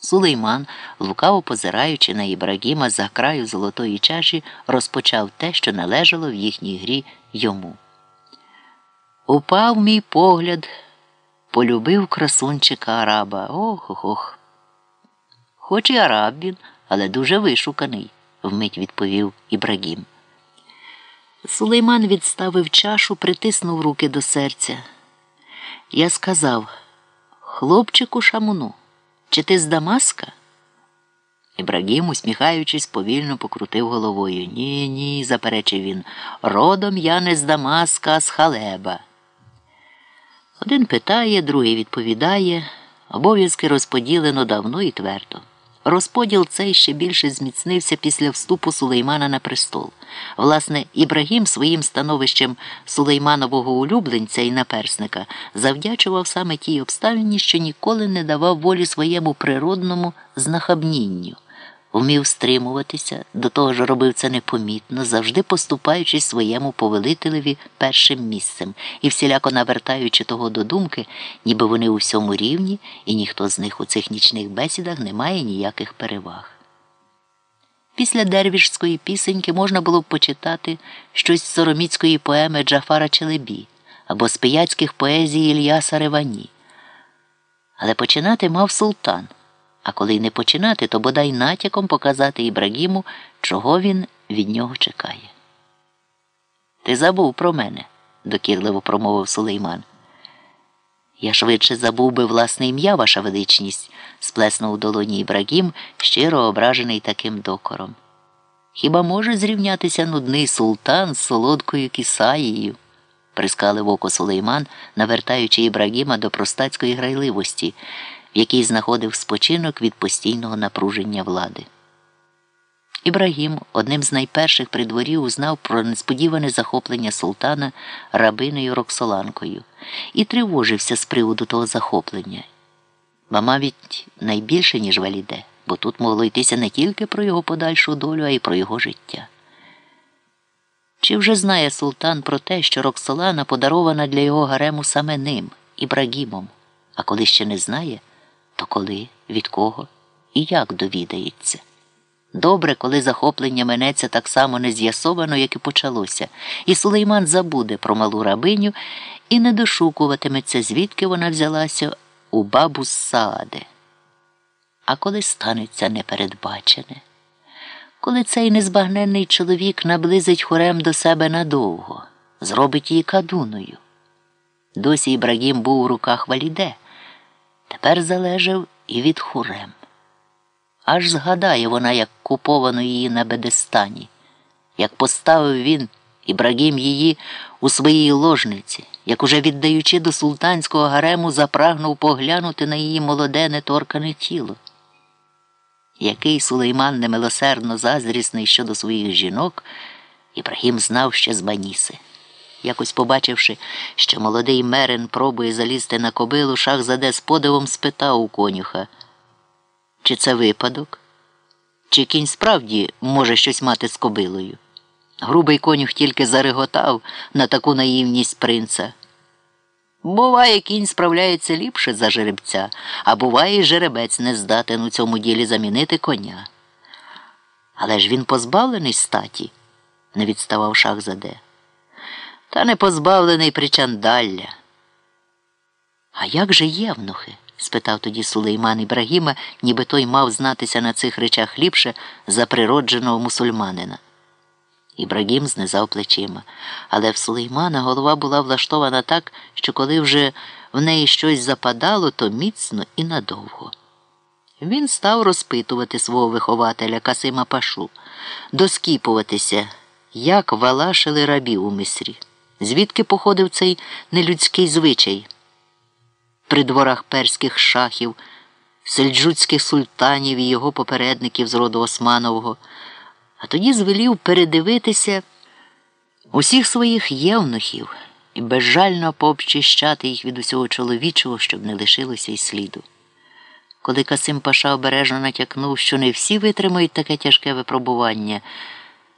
Сулейман, лукаво позираючи на Ібрагіма за краю золотої чаші, розпочав те, що належало в їхній грі йому. Упав мій погляд, полюбив красунчика араба. Ох ох ох. Хоч і араб він, але дуже вишуканий, вмить відповів Ібрагім. Сулейман відставив чашу, притиснув руки до серця. Я сказав, хлопчику шамуну, чи ти з Дамаска? Ібрагім, усміхаючись, повільно покрутив головою. Ні, ні, заперечив він. Родом я не з Дамаска, а з Халеба. Один питає, другий відповідає. Обов'язки розподілено давно і твердо. Розподіл цей ще більше зміцнився після вступу Сулеймана на престол. Власне, Ібрагім своїм становищем сулейманового улюбленця і наперсника завдячував саме тій обставині, що ніколи не давав волі своєму природному знахабнінню. Вмів стримуватися, до того ж робив це непомітно, завжди поступаючись своєму повелителеві першим місцем і всіляко навертаючи того до думки, ніби вони у всьому рівні, і ніхто з них у цих нічних бесідах не має ніяких переваг. Після дервішської пісеньки можна було б почитати щось з сороміцької поеми Джафара Челебі або з пияцьких поезій Ільяса Ревані. Але починати мав султан. А коли й не починати, то бодай натяком показати Ібрагіму, чого він від нього чекає. Ти забув про мене, докірливо промовив Сулейман. Я швидше забув би власне ім'я, ваша величність, сплеснув у долоні Ібрагім, щиро ображений таким докором. Хіба може зрівнятися нудний султан з солодкою кисаєю? прискалив око Сулейман, навертаючи Ібрагіма до простацької грайливості в якій знаходив спочинок від постійного напруження влади. Ібрагім, одним з найперших при дворі, узнав про несподіване захоплення султана рабиною Роксоланкою і тривожився з приводу того захоплення, ба мабуть, найбільше, ніж валіде, бо тут могло йтися не тільки про його подальшу долю, а й про його життя. Чи вже знає султан про те, що Роксолана подарована для його гарему саме ним, Ібрагімом, а коли ще не знає? То коли, від кого і як довідається? Добре, коли захоплення минеться так само не з'ясовано, як і почалося, і Сулейман забуде про малу рабиню і не дошукуватиметься, звідки вона взялася у бабу з Саади. А коли станеться непередбачене, коли цей незбагненний чоловік наблизить хорем до себе надовго, зробить її кадуною. Досі Ібрагім був у руках валіде тепер залежав і від хурем. Аж згадає вона, як куповано її на Бедестані, як поставив він Ібрагім її у своїй ложниці, як уже віддаючи до султанського гарему, запрагнув поглянути на її молоде неторкане тіло. Який сулейман немилосердно заздрісний щодо своїх жінок, Ібрагім знав ще з Баніси. Якось побачивши, що молодий мерин пробує залізти на кобилу, шах заде з подивом спитав у конюха, чи це випадок? Чи кінь справді може щось мати з кобилою? Грубий конюх тільки зареготав на таку наївність принца. Буває, кінь справляється ліпше за жеребця, а буває, жеребець не здатен у цьому ділі замінити коня. Але ж він позбавлений статі, не відставав шах заде та не позбавлений причандалля. А як же євнухи? спитав тоді Сулейман Ібрагіма, ніби той мав знатися на цих речах ліпше за природженого мусульманина. Ібрагім знизав плечима, але в Сулеймана голова була влаштована так, що коли вже в неї щось западало, то міцно і надовго. Він став розпитувати свого вихователя Касима Пашу, доскіпуватися, як валашили рабів у мисрі звідки походив цей нелюдський звичай при дворах перських шахів, сельджуцьких султанів і його попередників з роду Османового, а тоді звелів передивитися усіх своїх євнухів і безжально пообчищати їх від усього чоловічого, щоб не лишилося й сліду. Коли Касим Паша обережно натякнув, що не всі витримають таке тяжке випробування.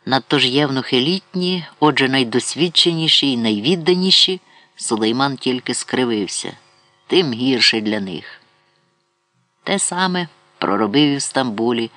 Надто ж євнухи літні, отже, найдосвідченіші і найвідданіші, Сулейман тільки скривився, тим гірше для них. Те саме проробив в Стамбулі.